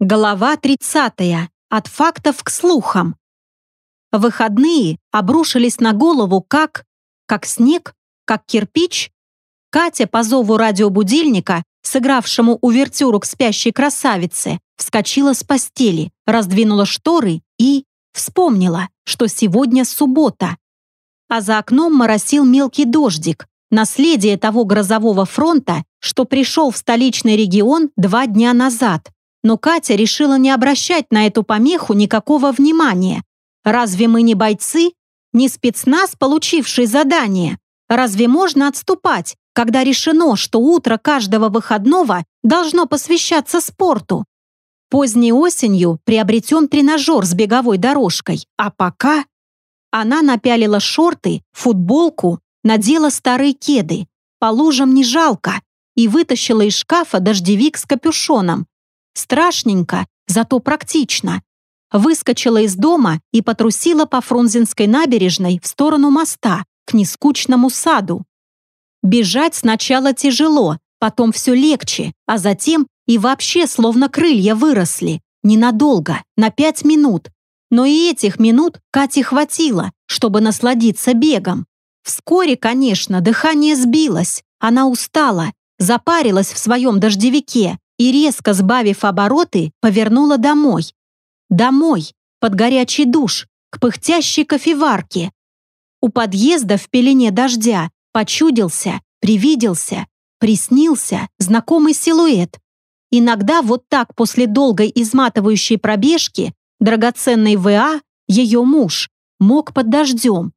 Глава 30. От фактов к слухам. Выходные обрушились на голову как... как снег, как кирпич. Катя по зову радиобудильника, сыгравшему увертюру к спящей красавице, вскочила с постели, раздвинула шторы и... вспомнила, что сегодня суббота. А за окном моросил мелкий дождик, наследие того грозового фронта, что пришел в столичный регион два дня назад – но Катя решила не обращать на эту помеху никакого внимания. Разве мы не бойцы? Не спецназ, получивший задание? Разве можно отступать, когда решено, что утро каждого выходного должно посвящаться спорту? Поздней осенью приобретем тренажер с беговой дорожкой, а пока... Она напялила шорты, футболку, надела старые кеды. По лужам не жалко. И вытащила из шкафа дождевик с капюшоном, Страшненько, зато практично. Выскочила из дома и потрусила по Фрунзенской набережной в сторону моста, к нескучному саду. Бежать сначала тяжело, потом все легче, а затем и вообще словно крылья выросли. Ненадолго, на пять минут. Но и этих минут Кате хватило, чтобы насладиться бегом. Вскоре, конечно, дыхание сбилось, она устала, запарилась в своем дождевике, и, резко сбавив обороты, повернула домой. Домой, под горячий душ, к пыхтящей кофеварке. У подъезда в пелене дождя почудился, привиделся, приснился знакомый силуэт. Иногда вот так после долгой изматывающей пробежки драгоценный ВА, ее муж, мог под дождем.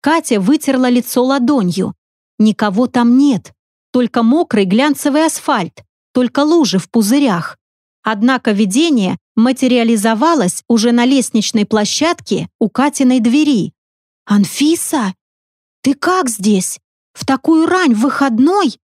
Катя вытерла лицо ладонью. Никого там нет, только мокрый глянцевый асфальт только лужи в пузырях. Однако видение материализовалось уже на лестничной площадке у Катиной двери. «Анфиса, ты как здесь? В такую рань выходной?»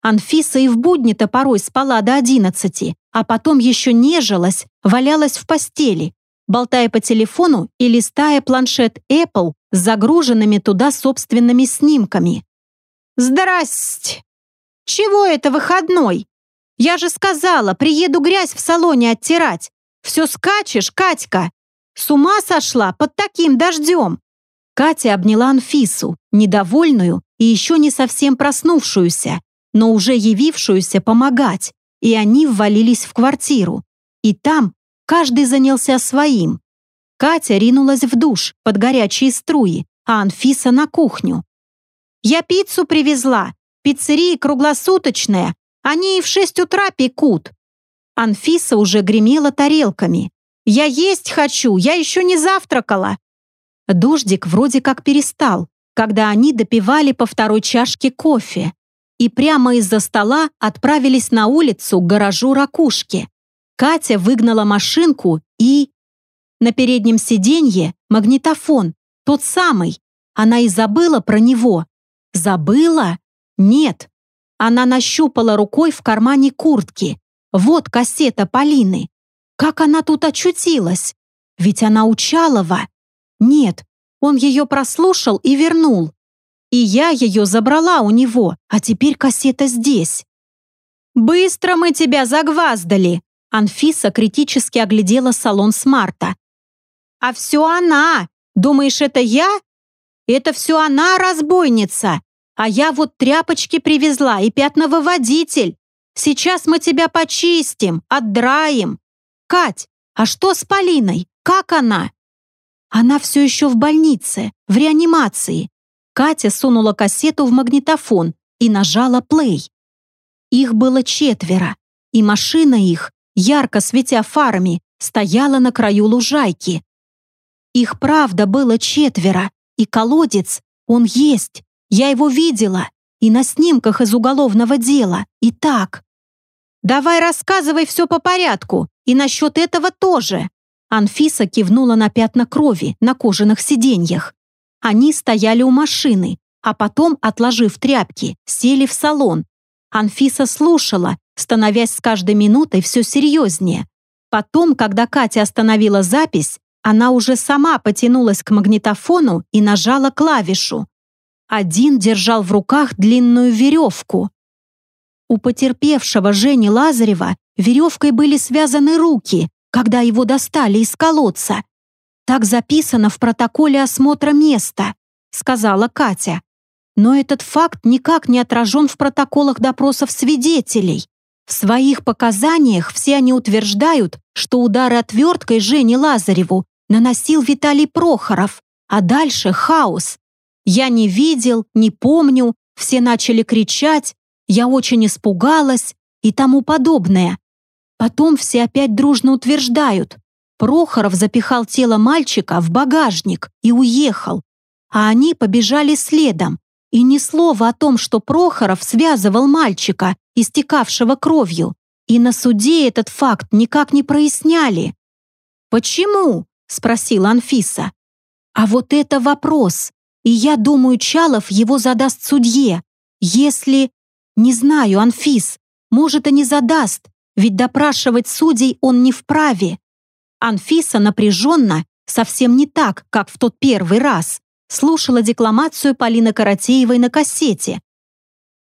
Анфиса и в будни-то порой спала до одиннадцати, а потом еще нежилась, валялась в постели, болтая по телефону и листая планшет Apple с загруженными туда собственными снимками. «Здрасте! Чего это выходной? Я же сказала, приеду грязь в салоне оттирать. Все скачешь, Катька. С ума сошла под таким дождем. Катя обняла Анфису, недовольную и еще не совсем проснувшуюся, но уже явившуюся помогать, и они ввалились в квартиру. И там каждый занялся своим. Катя ринулась в душ под горячие струи, а Анфиса на кухню. «Я пиццу привезла. Пиццерия круглосуточная, они и в шесть утра пекут. Анфиса уже гремела тарелками. «Я есть хочу, я еще не завтракала». Дождик вроде как перестал, когда они допивали по второй чашке кофе и прямо из-за стола отправились на улицу к гаражу ракушки. Катя выгнала машинку и... На переднем сиденье магнитофон, тот самый. Она и забыла про него. Забыла? Нет, она нащупала рукой в кармане куртки. Вот кассета Полины. Как она тут очутилась? Ведь она у Чалова. Нет, он ее прослушал и вернул. И я ее забрала у него, а теперь кассета здесь. «Быстро мы тебя загваздали!» Анфиса критически оглядела салон смарта. «А все она! Думаешь, это я? Это все она, разбойница! А я вот тряпочки привезла и пятновыводитель. Сейчас мы тебя почистим, отдраем. Кать, а что с Полиной? Как она? Она все еще в больнице, в реанимации. Катя сунула кассету в магнитофон и нажала плей. Их было четверо, и машина их, ярко светя фарами, стояла на краю лужайки. Их правда было четверо, и колодец, он есть, я его видела и на снимках из уголовного дела, и так. Давай рассказывай все по порядку, и насчет этого тоже. Анфиса кивнула на пятна крови на кожаных сиденьях. Они стояли у машины, а потом, отложив тряпки, сели в салон. Анфиса слушала, становясь с каждой минутой все серьезнее. Потом, когда Катя остановила запись, она уже сама потянулась к магнитофону и нажала клавишу. Один держал в руках длинную веревку. У потерпевшего Жени Лазарева веревкой были связаны руки, когда его достали из колодца. Так записано в протоколе осмотра места, сказала Катя. Но этот факт никак не отражен в протоколах допросов свидетелей. В своих показаниях все они утверждают, что удары отверткой Жене Лазареву наносил Виталий Прохоров, а дальше хаос. Я не видел, не помню, все начали кричать, я очень испугалась и тому подобное. Потом все опять дружно утверждают, Прохоров запихал тело мальчика в багажник и уехал, а они побежали следом, и ни слова о том, что Прохоров связывал мальчика, истекавшего кровью. И на суде этот факт никак не проясняли. «Почему?» – спросила Анфиса. «А вот это вопрос. И я думаю, Чалов его задаст судье. Если... Не знаю, Анфис, может, и не задаст, ведь допрашивать судей он не вправе». Анфиса напряженно, совсем не так, как в тот первый раз, слушала декламацию Полины Каратеевой на кассете.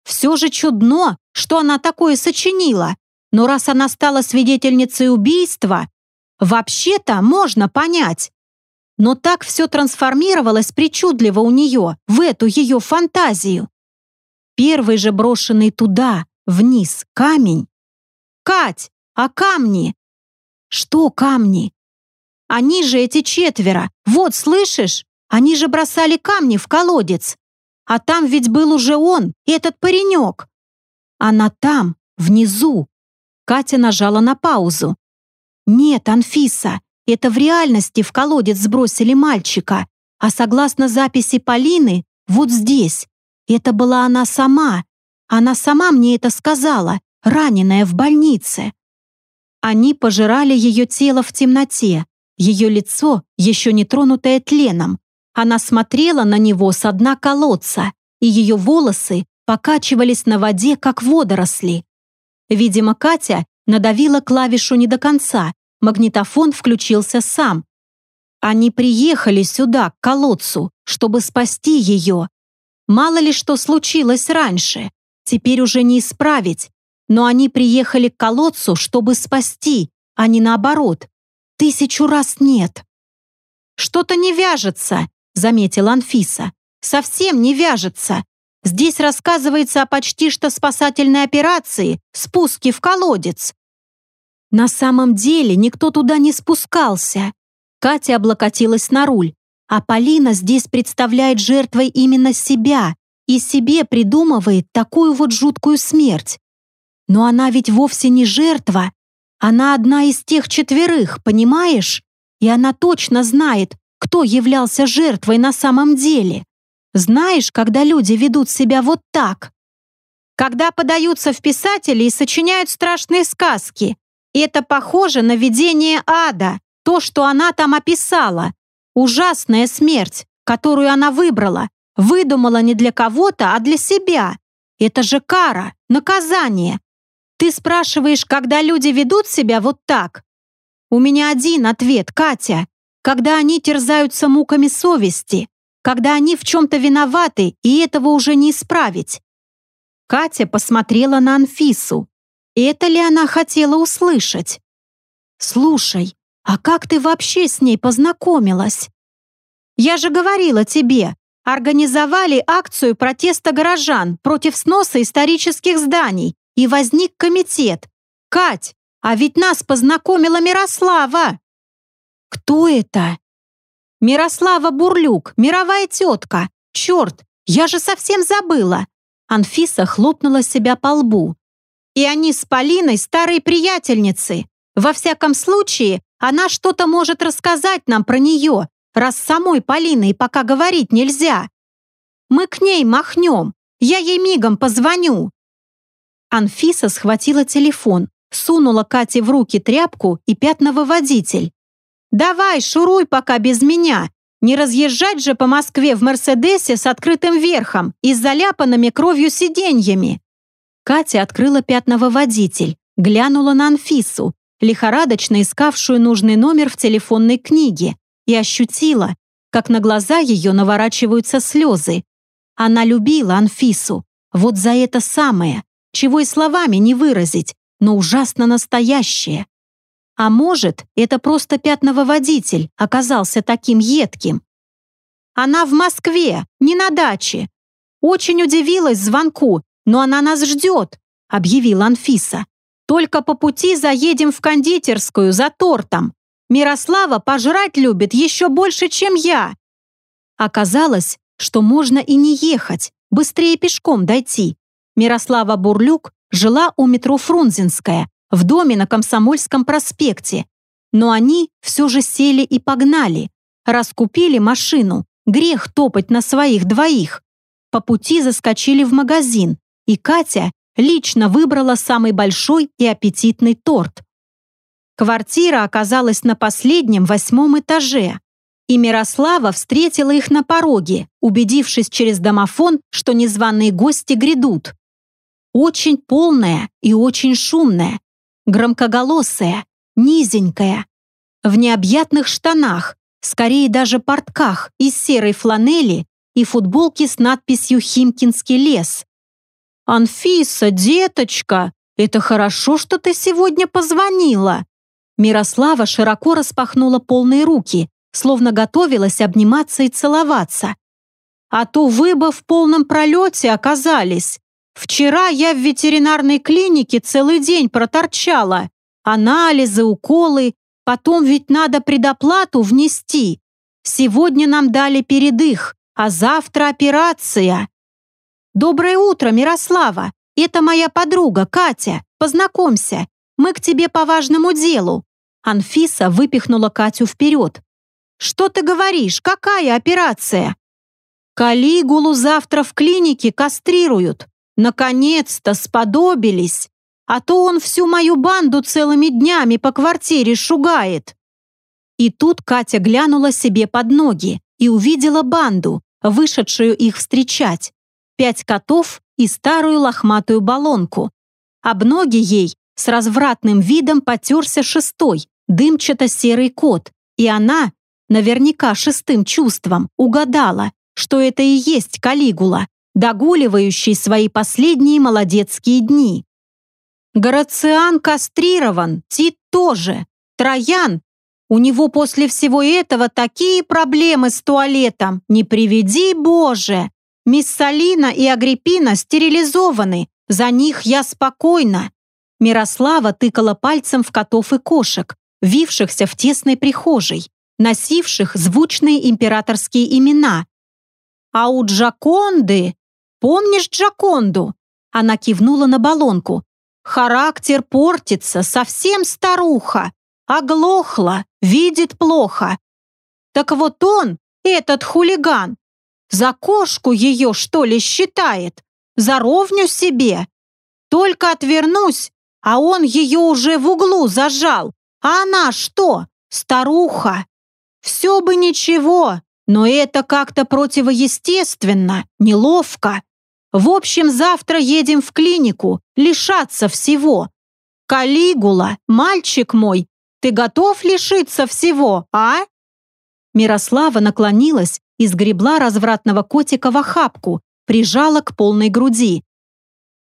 Все же чудно, что она такое сочинила, но раз она стала свидетельницей убийства, вообще-то можно понять. Но так все трансформировалось причудливо у нее, в эту ее фантазию. Первый же брошенный туда, вниз, камень. «Кать, а камни?» «Что камни?» «Они же эти четверо. Вот, слышишь? Они же бросали камни в колодец. А там ведь был уже он, этот паренек. Она там, внизу. Катя нажала на паузу. Нет, Анфиса, это в реальности в колодец сбросили мальчика. А согласно записи Полины, вот здесь. Это была она сама. Она сама мне это сказала, раненая в больнице. Они пожирали ее тело в темноте, ее лицо, еще не тронутое тленом, она смотрела на него с дна колодца, и ее волосы покачивались на воде, как водоросли. Видимо, Катя надавила клавишу не до конца, магнитофон включился сам. Они приехали сюда, к колодцу, чтобы спасти ее. Мало ли что случилось раньше, теперь уже не исправить, но они приехали к колодцу, чтобы спасти, а не наоборот. Тысячу раз нет. «Что-то не вяжется», заметила Анфиса. «Совсем не вяжется. Здесь рассказывается о почти что спасательной операции «Спуске в колодец». На самом деле никто туда не спускался. Катя облокотилась на руль, а Полина здесь представляет жертвой именно себя и себе придумывает такую вот жуткую смерть. Но она ведь вовсе не жертва. Она одна из тех четверых, понимаешь? И она точно знает, кто являлся жертвой на самом деле. Знаешь, когда люди ведут себя вот так? Когда подаются в писатели и сочиняют страшные сказки. Это похоже на видение ада, то, что она там описала. Ужасная смерть, которую она выбрала, выдумала не для кого-то, а для себя. Это же кара, наказание. Ты спрашиваешь, когда люди ведут себя вот так? У меня один ответ, Катя когда они терзаются муками совести, когда они в чем-то виноваты, и этого уже не исправить. Катя посмотрела на Анфису. Это ли она хотела услышать? «Слушай, а как ты вообще с ней познакомилась?» «Я же говорила тебе, организовали акцию протеста горожан против сноса исторических зданий, и возник комитет. Кать, а ведь нас познакомила Мирослава!» Кто это? Мирослава Бурлюк, мировая тетка. Черт, я же совсем забыла. Анфиса хлопнула себя по лбу. И они с Полиной старые приятельницы. Во всяком случае, она что-то может рассказать нам про нее, раз самой Полиной пока говорить нельзя. Мы к ней махнем. Я ей мигом позвоню. Анфиса схватила телефон, сунула Кате в руки тряпку и пятновыводитель. Давай, шуруй пока без меня. Не разъезжать же по Москве в Мерседесе с открытым верхом и заляпанными кровью сиденьями. Катя открыла пятновыводитель, глянула на Анфису, лихорадочно искавшую нужный номер в телефонной книге, и ощутила, как на глаза ее наворачиваются слезы. Она любила Анфису, вот за это самое, чего и словами не выразить, но ужасно настоящее. А может, это просто пятновыводитель оказался таким едким. Она в Москве, не на даче. Очень удивилась звонку, но она нас ждет, объявила Анфиса. Только по пути заедем в кондитерскую за тортом. Мирослава пожрать любит еще больше, чем я. Оказалось, что можно и не ехать, быстрее пешком дойти. Мирослава Бурлюк жила у метро Фрунзенская, в доме на Комсомольском проспекте. Но они все же сели и погнали. Раскупили машину. Грех топать на своих двоих. По пути заскочили в магазин, и Катя лично выбрала самый большой и аппетитный торт. Квартира оказалась на последнем восьмом этаже, и Мирослава встретила их на пороге, убедившись через домофон, что незваные гости грядут. Очень полная и очень шумная, громкоголосая, низенькая, в необъятных штанах, скорее даже портках из серой фланели и футболке с надписью «Химкинский лес». «Анфиса, деточка, это хорошо, что ты сегодня позвонила!» Мирослава широко распахнула полные руки, словно готовилась обниматься и целоваться. «А то вы бы в полном пролете оказались. Вчера я в ветеринарной клинике целый день проторчала. Анализы, уколы, потом ведь надо предоплату внести. Сегодня нам дали передых, а завтра операция. Доброе утро, Мирослава. Это моя подруга Катя. Познакомься. Мы к тебе по важному делу. Анфиса выпихнула Катю вперед. Что ты говоришь? Какая операция? Калигулу завтра в клинике кастрируют. Наконец-то сподобились, а то он всю мою банду целыми днями по квартире шугает. И тут Катя глянула себе под ноги и увидела банду, вышедшую их встречать. Пять котов и старую лохматую баллонку. Об ноги ей с развратным видом потерся шестой, дымчато-серый кот, и она, наверняка шестым чувством, угадала, что это и есть Калигула, догуливающий свои последние молодецкие дни. Горациан кастрирован, Тит тоже, Троян. У него после всего этого такие проблемы с туалетом, не приведи Боже. Миссалина и Агриппина стерилизованы, за них я спокойна. Мирослава тыкала пальцем в котов и кошек, вившихся в тесной прихожей, носивших звучные императорские имена. А у Джаконды Помнишь Джаконду?» Она кивнула на баллонку. «Характер портится, совсем старуха. Оглохла, видит плохо. Так вот он, этот хулиган, за кошку ее, что ли, считает? За ровню себе? Только отвернусь, а он ее уже в углу зажал. А она что? Старуха. Все бы ничего, но это как-то противоестественно, неловко. В общем, завтра едем в клинику, лишаться всего. Калигула, мальчик мой, ты готов лишиться всего, а? Мирослава наклонилась и сгребла развратного котика в охапку, прижала к полной груди.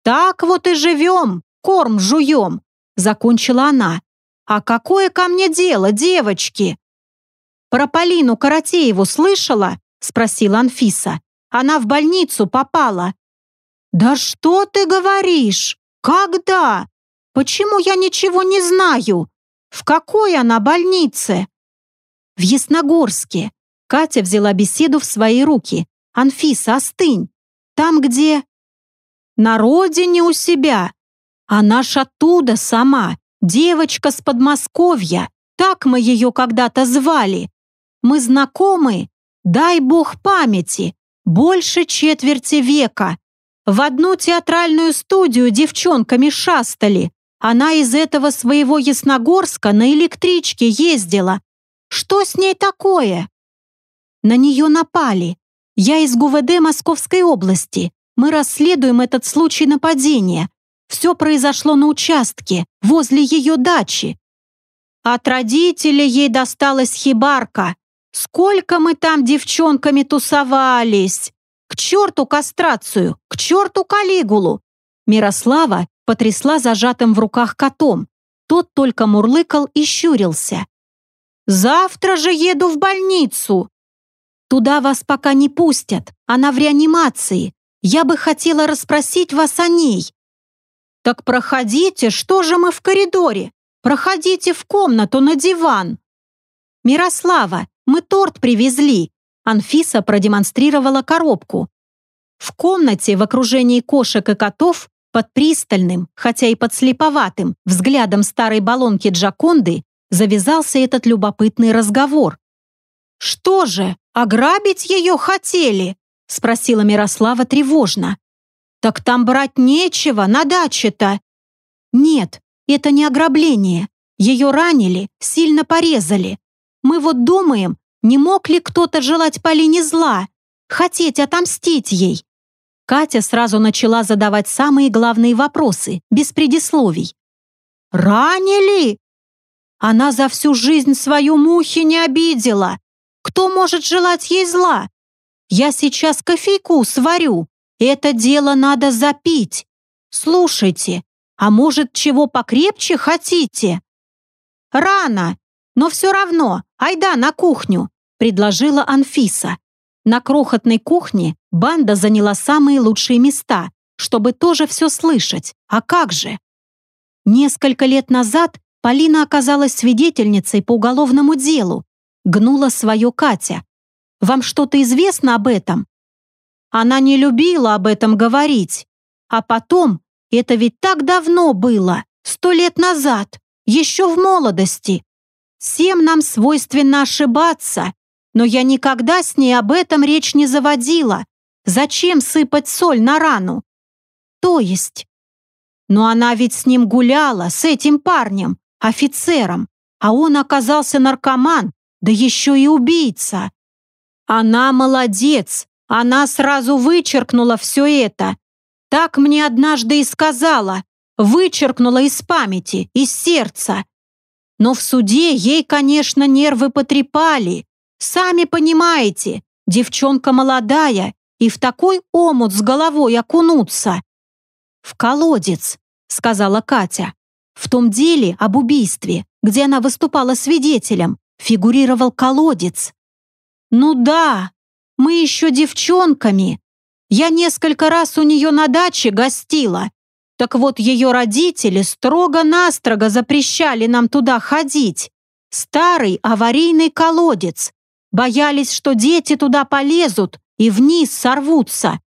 «Так вот и живем, корм жуем», — закончила она. «А какое ко мне дело, девочки?» «Про Полину Каратееву слышала?» — спросила Анфиса. «Она в больницу попала. «Да что ты говоришь? Когда? Почему я ничего не знаю? В какой она больнице?» «В Ясногорске». Катя взяла беседу в свои руки. «Анфиса, остынь. Там, где...» «На родине у себя. Она ж оттуда сама. Девочка с Подмосковья. Так мы ее когда-то звали. Мы знакомы, дай бог памяти, больше четверти века. В одну театральную студию девчонками шастали. Она из этого своего Ясногорска на электричке ездила. Что с ней такое? На нее напали. Я из ГУВД Московской области. Мы расследуем этот случай нападения. Все произошло на участке, возле ее дачи. От родителей ей досталась хибарка. Сколько мы там девчонками тусовались! К черту кастрацию, к черту калигулу. Мирослава потрясла зажатым в руках котом. Тот только мурлыкал и щурился. «Завтра же еду в больницу!» «Туда вас пока не пустят, она в реанимации. Я бы хотела расспросить вас о ней». «Так проходите, что же мы в коридоре? Проходите в комнату на диван». «Мирослава, мы торт привезли». Анфиса продемонстрировала коробку. В комнате в окружении кошек и котов под пристальным, хотя и подслеповатым, взглядом старой баллонки Джаконды завязался этот любопытный разговор. «Что же, ограбить ее хотели?» — спросила Мирослава тревожно. «Так там брать нечего на даче-то». «Нет, это не ограбление. Ее ранили, сильно порезали. Мы вот думаем, не мог ли кто-то желать Полине зла, хотеть отомстить ей. Катя сразу начала задавать самые главные вопросы, без предисловий. «Ранили?» Она за всю жизнь свою мухи не обидела. Кто может желать ей зла? Я сейчас кофейку сварю. Это дело надо запить. Слушайте, а может, чего покрепче хотите? Рано, но все равно, айда на кухню, предложила Анфиса. На крохотной кухне банда заняла самые лучшие места, чтобы тоже все слышать. А как же? Несколько лет назад Полина оказалась свидетельницей по уголовному делу. Гнула свое Катя. Вам что-то известно об этом? Она не любила об этом говорить. А потом, это ведь так давно было, сто лет назад, еще в молодости. Всем нам свойственно ошибаться, но я никогда с ней об этом речь не заводила. Зачем сыпать соль на рану? То есть... Но она ведь с ним гуляла, с этим парнем, офицером, а он оказался наркоман, да еще и убийца. Она молодец, она сразу вычеркнула все это. Так мне однажды и сказала, вычеркнула из памяти, из сердца. Но в суде ей, конечно, нервы потрепали, Сами понимаете, девчонка молодая, и в такой омут с головой окунуться. В колодец, сказала Катя. В том деле об убийстве, где она выступала свидетелем, фигурировал колодец. Ну да, мы еще девчонками. Я несколько раз у нее на даче гостила. Так вот, ее родители строго-настрого запрещали нам туда ходить. Старый аварийный колодец, Боялись, что дети туда полезут и вниз сорвутся.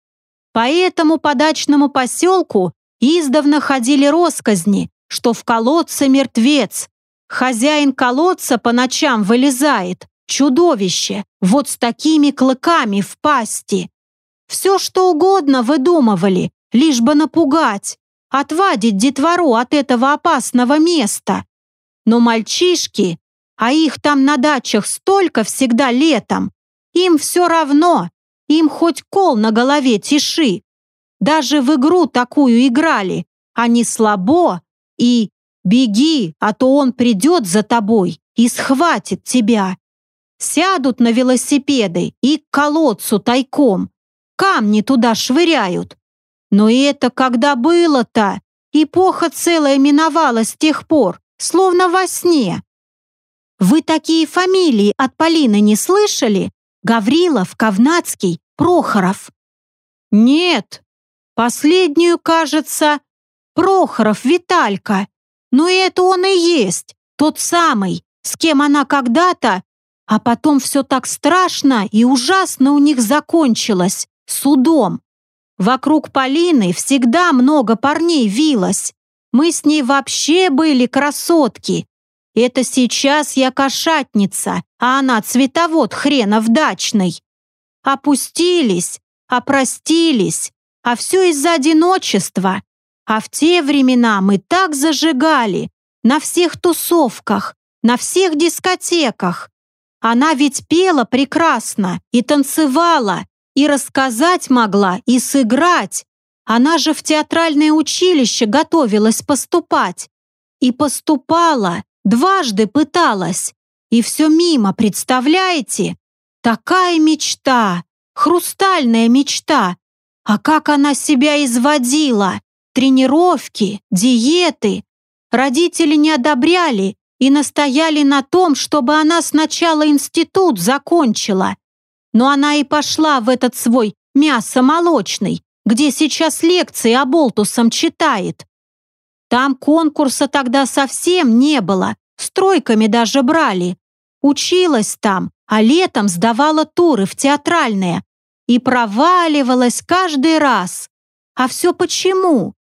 Поэтому по дачному поселку издавна ходили росказни, что в колодце мертвец. Хозяин колодца по ночам вылезает, чудовище, вот с такими клыками в пасти. Все что угодно выдумывали, лишь бы напугать, отвадить детвору от этого опасного места. Но мальчишки а их там на дачах столько всегда летом. Им все равно, им хоть кол на голове тиши. Даже в игру такую играли, они слабо и «беги, а то он придет за тобой и схватит тебя». Сядут на велосипеды и к колодцу тайком, камни туда швыряют. Но это когда было-то? Эпоха целая миновала с тех пор, словно во сне. Вы такие фамилии от Полины не слышали? Гаврилов, Ковнацкий, Прохоров. Нет, последнюю, кажется, Прохоров Виталька. Но это он и есть, тот самый, с кем она когда-то... А потом все так страшно и ужасно у них закончилось, судом. Вокруг Полины всегда много парней вилось. Мы с ней вообще были красотки. Это сейчас я кошатница, а она цветовод хренов дачный. Опустились, опростились, а все из-за одиночества. А в те времена мы так зажигали, на всех тусовках, на всех дискотеках. Она ведь пела прекрасно и танцевала, и рассказать могла, и сыграть. Она же в театральное училище готовилась поступать. И поступала, Дважды пыталась. И все мимо, представляете? Такая мечта, хрустальная мечта. А как она себя изводила! Тренировки, диеты. Родители не одобряли и настояли на том, чтобы она сначала институт закончила. Но она и пошла в этот свой мясо-молочный, где сейчас лекции оболтусом читает. Там конкурса тогда совсем не было, стройками даже брали. Училась там, а летом сдавала туры в театральные. И проваливалась каждый раз. А все почему?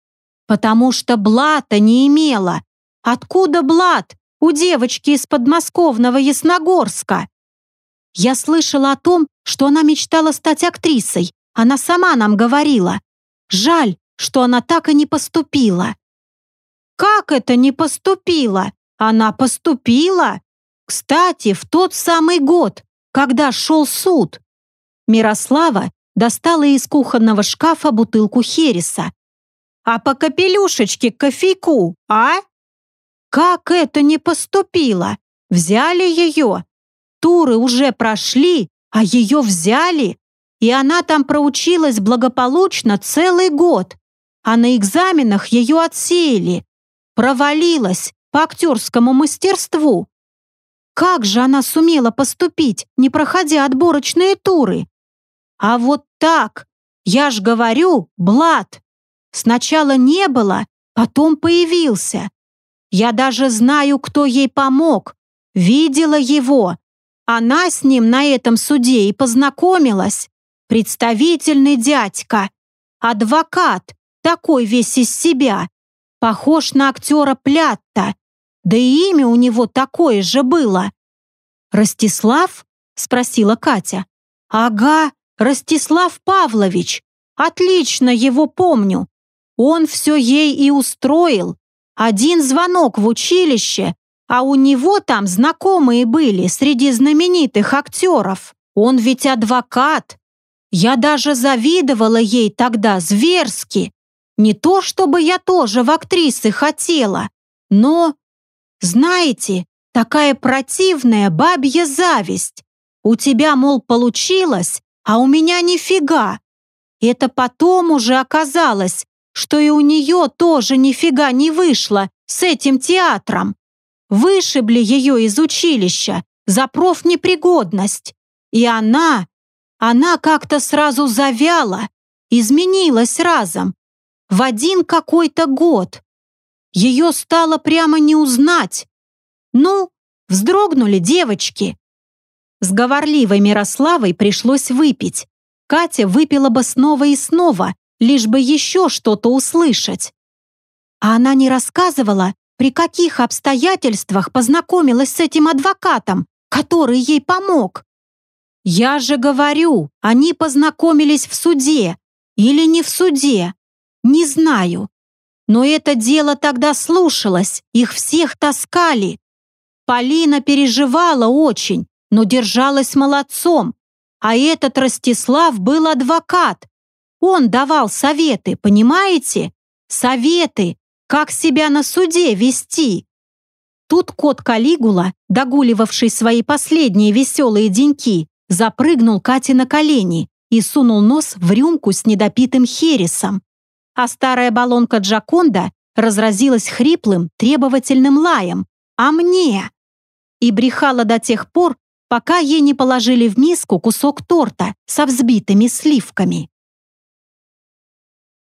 Потому что блата не имела. Откуда блат у девочки из подмосковного Ясногорска? Я слышала о том, что она мечтала стать актрисой. Она сама нам говорила. Жаль, что она так и не поступила. Как это не поступила? Она поступила. Кстати, в тот самый год, когда шел суд. Мирослава достала из кухонного шкафа бутылку хереса. «А по капелюшечке кофейку, а?» «Как это не поступило? Взяли ее? Туры уже прошли, а ее взяли, и она там проучилась благополучно целый год, а на экзаменах ее отсеяли. Провалилась по актерскому мастерству. Как же она сумела поступить, не проходя отборочные туры? А вот так, я ж говорю, Блад. Сначала не было, потом появился. Я даже знаю, кто ей помог. Видела его. Она с ним на этом суде и познакомилась. Представительный дядька. Адвокат, такой весь из себя. Похож на актера Плятта. Да и имя у него такое же было. «Ростислав?» — спросила Катя. «Ага, Ростислав Павлович. Отлично его помню. Он все ей и устроил. Один звонок в училище, а у него там знакомые были среди знаменитых актеров. Он ведь адвокат. Я даже завидовала ей тогда зверски. Не то, чтобы я тоже в актрисы хотела, но, знаете, такая противная бабья зависть. У тебя, мол, получилось, а у меня нифига. Это потом уже оказалось, что и у нее тоже нифига не вышло с этим театром. Вышибли ее из училища за профнепригодность. И она, она как-то сразу завяла, изменилась разом, в один какой-то год. Ее стало прямо не узнать. Ну, вздрогнули девочки. С говорливой Мирославой пришлось выпить. Катя выпила бы снова и снова, лишь бы еще что-то услышать. А она не рассказывала, при каких обстоятельствах познакомилась с этим адвокатом, который ей помог. Я же говорю, они познакомились в суде. Или не в суде. Не знаю. Но это дело тогда слушалось, их всех таскали. Полина переживала очень, но держалась молодцом. А этот Ростислав был адвокат. Он давал советы, понимаете? Советы, как себя на суде вести. Тут кот Калигула, догуливавший свои последние веселые деньки, запрыгнул Кате на колени и сунул нос в рюмку с недопитым хересом а старая баллонка Джаконда разразилась хриплым, требовательным лаем. «А мне?» И брехала до тех пор, пока ей не положили в миску кусок торта со взбитыми сливками.